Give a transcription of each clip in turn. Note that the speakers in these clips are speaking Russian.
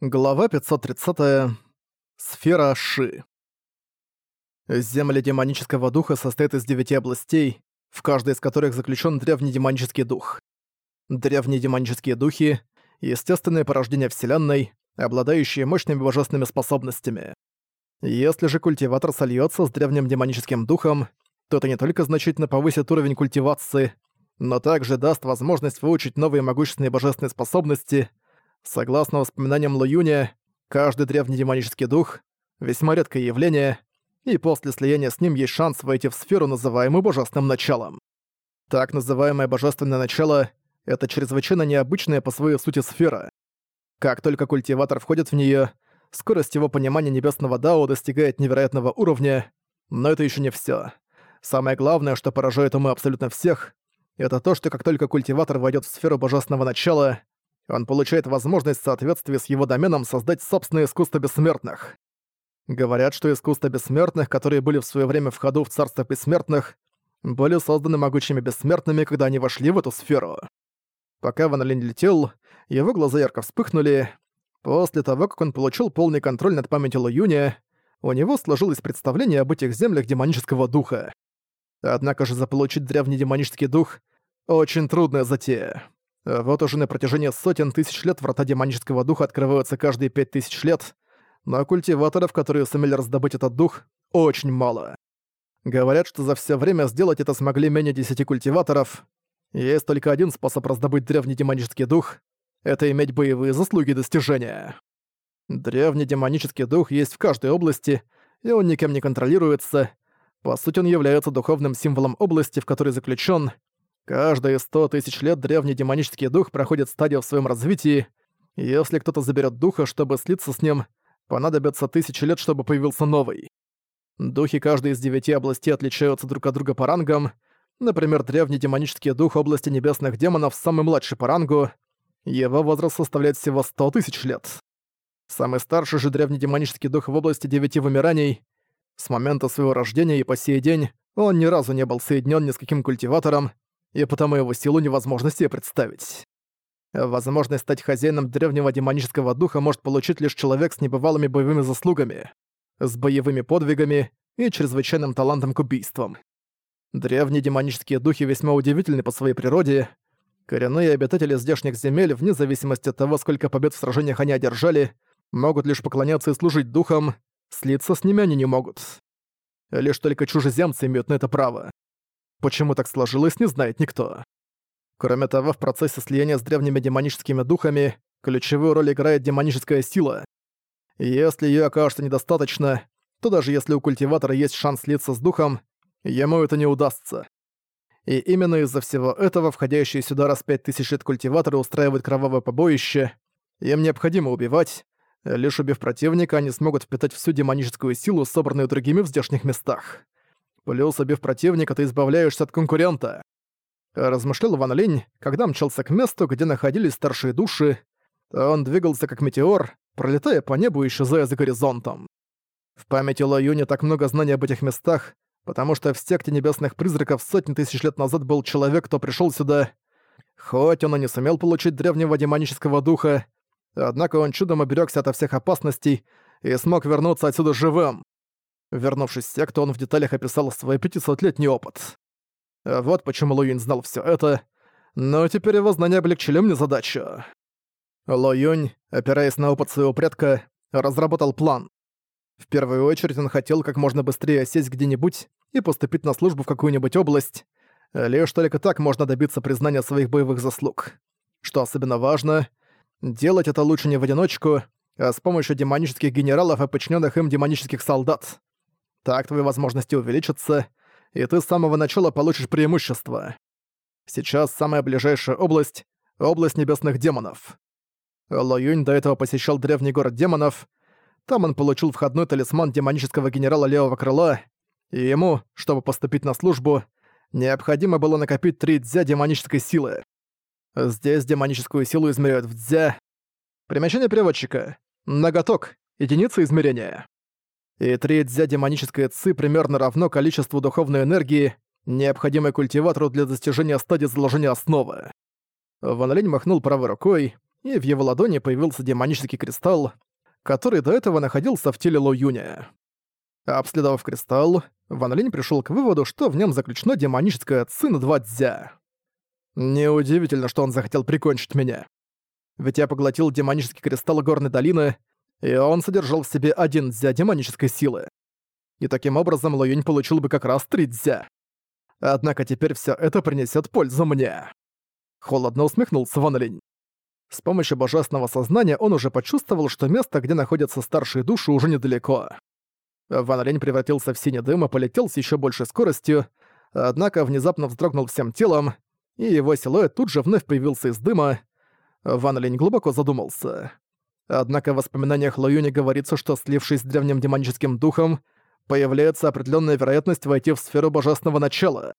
Глава 530. Сфера Ши. Земля демонического духа состоит из девяти областей, в каждой из которых заключен древний демонический дух. Древние демонические духи — естественное порождение Вселенной, обладающие мощными божественными способностями. Если же культиватор сольется с древним демоническим духом, то это не только значительно повысит уровень культивации, но также даст возможность выучить новые могущественные божественные способности — Согласно воспоминаниям Луюня, каждый древний демонический дух — весьма редкое явление, и после слияния с ним есть шанс войти в сферу, называемую божественным началом. Так называемое божественное начало — это чрезвычайно необычная по своей сути сфера. Как только культиватор входит в нее, скорость его понимания небесного Дао достигает невероятного уровня, но это еще не все. Самое главное, что поражает умы абсолютно всех, это то, что как только культиватор войдет в сферу божественного начала, он получает возможность в соответствии с его доменом создать собственное искусство бессмертных. Говорят, что искусства бессмертных, которые были в свое время в ходу в царство бессмертных, были созданы могучими бессмертными, когда они вошли в эту сферу. Пока Ван Линь летел, его глаза ярко вспыхнули. После того, как он получил полный контроль над памятью Луюня, у него сложилось представление об этих землях демонического духа. Однако же заполучить древний демонический дух — очень трудная затея. Вот уже на протяжении сотен тысяч лет врата демонического духа открываются каждые пять тысяч лет, но культиваторов, которые сумели раздобыть этот дух, очень мало. Говорят, что за все время сделать это смогли менее десяти культиваторов. Есть только один способ раздобыть древний демонический дух — это иметь боевые заслуги и достижения. Древний демонический дух есть в каждой области, и он никем не контролируется. По сути, он является духовным символом области, в которой заключен, Каждые сто тысяч лет древний демонический дух проходит стадию в своем развитии, если кто-то заберет духа, чтобы слиться с ним, понадобится тысячи лет, чтобы появился новый. Духи каждой из девяти областей отличаются друг от друга по рангам. Например, древний демонический дух области небесных демонов самый младший по рангу. Его возраст составляет всего сто тысяч лет. Самый старший же древний демонический дух в области девяти вымираний. С момента своего рождения и по сей день он ни разу не был соединен ни с каким культиватором, и потому его силу невозможно себе представить. Возможность стать хозяином древнего демонического духа может получить лишь человек с небывалыми боевыми заслугами, с боевыми подвигами и чрезвычайным талантом к убийствам. Древние демонические духи весьма удивительны по своей природе. Коренные обитатели здешних земель, вне зависимости от того, сколько побед в сражениях они одержали, могут лишь поклоняться и служить духам, слиться с ними они не могут. Лишь только чужеземцы имеют на это право. Почему так сложилось, не знает никто. Кроме того, в процессе слияния с древними демоническими духами ключевую роль играет демоническая сила. если её окажется недостаточно, то даже если у культиватора есть шанс слиться с духом, ему это не удастся. И именно из-за всего этого входящие сюда раз пять тысяч лет культиваторы устраивают кровавое побоище. Им необходимо убивать. Лишь убив противника, они смогут впитать всю демоническую силу, собранную другими в здешних местах. Плюс, убив противника, ты избавляешься от конкурента. Размышлял Ван Линь, когда мчался к месту, где находились старшие души. Он двигался как метеор, пролетая по небу и исчезая за горизонтом. В памяти Ло Юни так много знаний об этих местах, потому что в секте небесных призраков сотни тысяч лет назад был человек, кто пришел сюда. Хоть он и не сумел получить древнего демонического духа, однако он чудом оберегся ото всех опасностей и смог вернуться отсюда живым. Вернувшись в секту, он в деталях описал свой 500-летний опыт. Вот почему Луюнь знал все это, но теперь его знания облегчили мне задачу. Ло Юнь, опираясь на опыт своего предка, разработал план. В первую очередь он хотел как можно быстрее сесть где-нибудь и поступить на службу в какую-нибудь область. Лишь только так можно добиться признания своих боевых заслуг. Что особенно важно, делать это лучше не в одиночку, а с помощью демонических генералов и подчиненных им демонических солдат. Так твои возможности увеличатся, и ты с самого начала получишь преимущество. Сейчас самая ближайшая область — область небесных демонов. Ло Юнь до этого посещал древний город демонов. Там он получил входной талисман демонического генерала Левого Крыла, и ему, чтобы поступить на службу, необходимо было накопить три дзя демонической силы. Здесь демоническую силу измеряют в дзя. Примечание переводчика. Ноготок. Единица измерения и три дзя демонической ци примерно равно количеству духовной энергии, необходимой культиватору для достижения стадии заложения основы. Ван Линь махнул правой рукой, и в его ладони появился демонический кристалл, который до этого находился в теле Ло Юня. Обследовав кристалл, Ван Линь пришел к выводу, что в нем заключено демоническое ци на два дзя. Неудивительно, что он захотел прикончить меня. Ведь я поглотил демонический кристалл горной долины, и он содержал в себе один дзя демонической силы. И таким образом Ло Юнь получил бы как раз три дзя. Однако теперь все это принесет пользу мне. Холодно усмехнулся Ван Линь. С помощью божественного сознания он уже почувствовал, что место, где находятся старшие души, уже недалеко. Ван Линь превратился в синий дым и полетел с еще большей скоростью, однако внезапно вздрогнул всем телом, и его силуэт тут же вновь появился из дыма. Ван Линь глубоко задумался. Однако в воспоминаниях Лоюни говорится, что слившись с древним демоническим духом, появляется определенная вероятность войти в сферу божественного начала.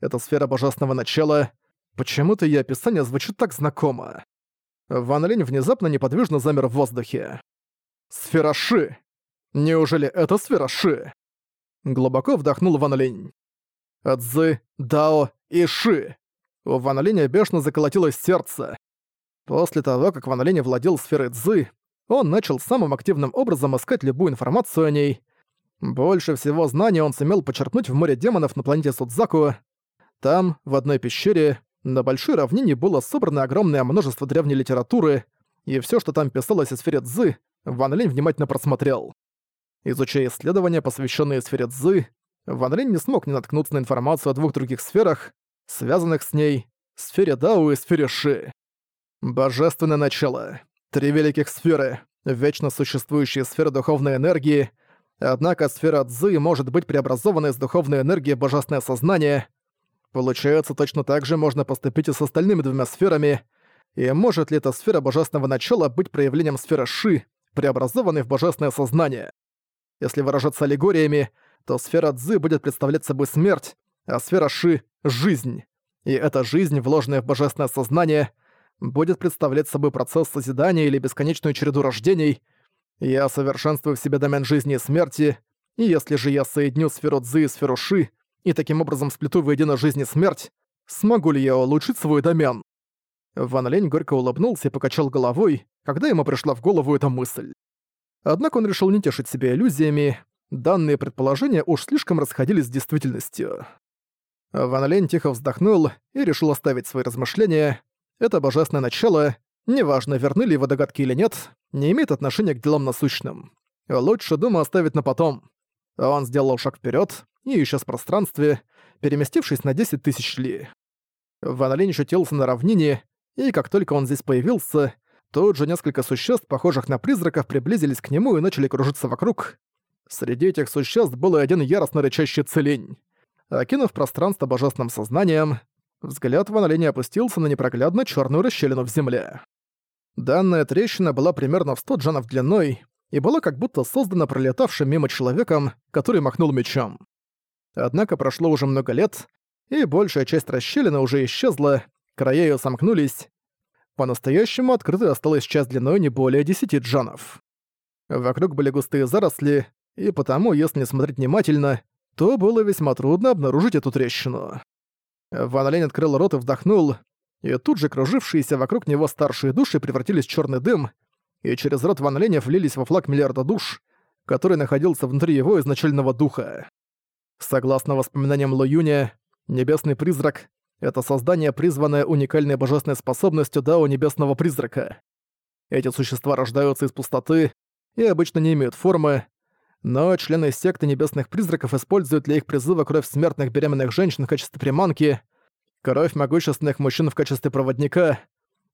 Эта сфера божественного начала... Почему-то ее описание звучит так знакомо. Ван Линь внезапно неподвижно замер в воздухе. «Сфера Ши! Неужели это сфера Ши?» Глубоко вдохнул Ван Линь. Цзы, Дао и Ши. У Ван Линя бешено заколотилось сердце. После того, как Ван Линь владел сферой Цзы, он начал самым активным образом искать любую информацию о ней. Больше всего знаний он сумел почерпнуть в море демонов на планете Судзаку. Там, в одной пещере, на большой равнине было собрано огромное множество древней литературы, и все, что там писалось о сфере Цзы, Ван Линь внимательно просмотрел. Изучая исследования, посвященные сфере Цзы, Ван Линь не смог не наткнуться на информацию о двух других сферах, связанных с ней, сфере Дао и сфере Ши. Божественное начало. Три великих сферы, вечно существующие сферы духовной энергии, однако сфера Цзы может быть преобразована из духовной энергии в божественное сознание, Получается, точно так же можно поступить и с остальными двумя сферами. И может ли эта сфера божественного начала быть проявлением сферы Ши, преобразованной в божественное сознание? Если выражаться аллегориями, то сфера Цзы будет представлять собой смерть, а сфера Ши — жизнь. И эта жизнь, вложенная в божественное сознание, будет представлять собой процесс созидания или бесконечную череду рождений. Я совершенствую в себе домен жизни и смерти, и если же я соединю сферу Цзы и сферу Ши, и таким образом сплету воедино жизнь и смерть, смогу ли я улучшить свой домен? Ван Лень горько улыбнулся и покачал головой, когда ему пришла в голову эта мысль. Однако он решил не тешить себя иллюзиями, данные предположения уж слишком расходились с действительностью. Ван Лень тихо вздохнул и решил оставить свои размышления. Это божественное начало, неважно, верны ли его догадки или нет, не имеет отношения к делам насущным. Лучше думу оставить на потом. Он сделал шаг вперед, и исчез в пространстве, переместившись на 10 тысяч ли. Ван Линь ощутился на равнине, и как только он здесь появился, тут же несколько существ, похожих на призраков, приблизились к нему и начали кружиться вокруг. Среди этих существ был один яростно рычащий целень. Окинув пространство божественным сознанием, взгляд Ван Линя опустился на непроглядно черную расщелину в земле. Данная трещина была примерно в 100 джанов длиной и была как будто создана пролетавшим мимо человеком, который махнул мечом. Однако прошло уже много лет, и большая часть расщелины уже исчезла, края её сомкнулись. По-настоящему открытой осталась часть длиной не более 10 джанов. Вокруг были густые заросли, и потому, если не смотреть внимательно, то было весьма трудно обнаружить эту трещину. Ван Лень открыл рот и вдохнул, и тут же кружившиеся вокруг него старшие души превратились в черный дым, и через рот Ван Линя влились во флаг миллиарда душ, который находился внутри его изначального духа. Согласно воспоминаниям Ло Юня, небесный призрак — это создание, призванное уникальной божественной способностью Дао Небесного Призрака. Эти существа рождаются из пустоты и обычно не имеют формы, но члены секты Небесных Призраков используют для их призыва кровь смертных беременных женщин в качестве приманки, кровь могущественных мужчин в качестве проводника,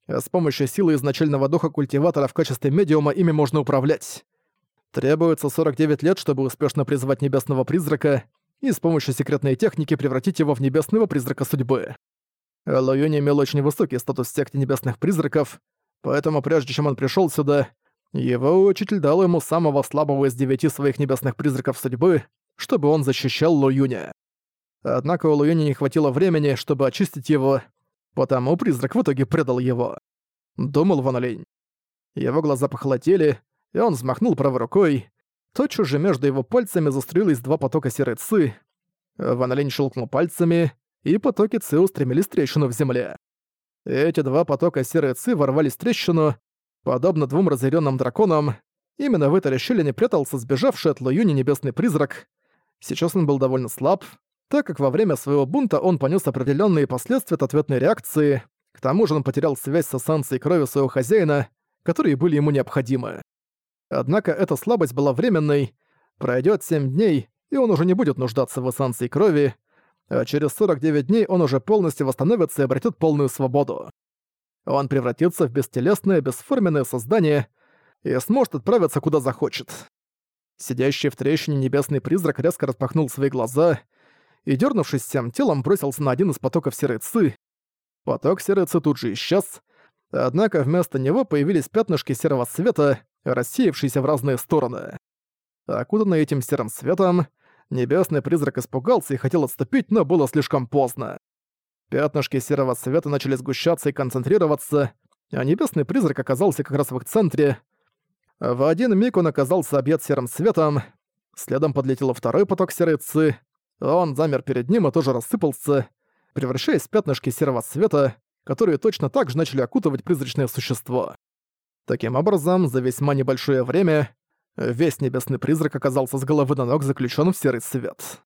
а с помощью силы изначального духа культиватора в качестве медиума ими можно управлять. Требуется 49 лет, чтобы успешно призвать Небесного Призрака — и с помощью секретной техники превратить его в небесного призрака судьбы. Лоюнь имел очень высокий статус в секте небесных призраков, поэтому прежде чем он пришел сюда, его учитель дал ему самого слабого из девяти своих небесных призраков судьбы, чтобы он защищал Лоюня. Однако у Лоюня не хватило времени, чтобы очистить его, потому призрак в итоге предал его. Думал Ван Линь. Его глаза похолодели, и он взмахнул правой рукой, Тотчас же между его пальцами заструились два потока серой ци. Ван Линь щелкнул пальцами, и потоки ци устремились трещину в земле. Эти два потока серой ци ворвались в трещину, подобно двум разъяренным драконам. Именно в этой расщелине прятался сбежавший от Луюни небесный призрак. Сейчас он был довольно слаб, так как во время своего бунта он понес определенные последствия от ответной реакции, к тому же он потерял связь с эссенцией крови своего хозяина, которые были ему необходимы. Однако эта слабость была временной, пройдет 7 дней, и он уже не будет нуждаться в эссенции крови, а через 49 дней он уже полностью восстановится и обретет полную свободу. Он превратится в бестелесное, бесформенное создание и сможет отправиться куда захочет. Сидящий в трещине небесный призрак резко распахнул свои глаза и, дернувшись всем телом, бросился на один из потоков серой ци. Поток серой ци тут же исчез, однако вместо него появились пятнышки серого света, рассеявшиеся в разные стороны. Окутанный этим серым светом, небесный призрак испугался и хотел отступить, но было слишком поздно. Пятнышки серого света начали сгущаться и концентрироваться, а небесный призрак оказался как раз в их центре. В один миг он оказался объят серым светом, следом подлетел второй поток серой ци, он замер перед ним и тоже рассыпался, превращаясь в пятнышки серого света, которые точно так же начали окутывать призрачное существо. Таким образом, за весьма небольшое время весь небесный призрак оказался с головы до ног заключен в серый свет.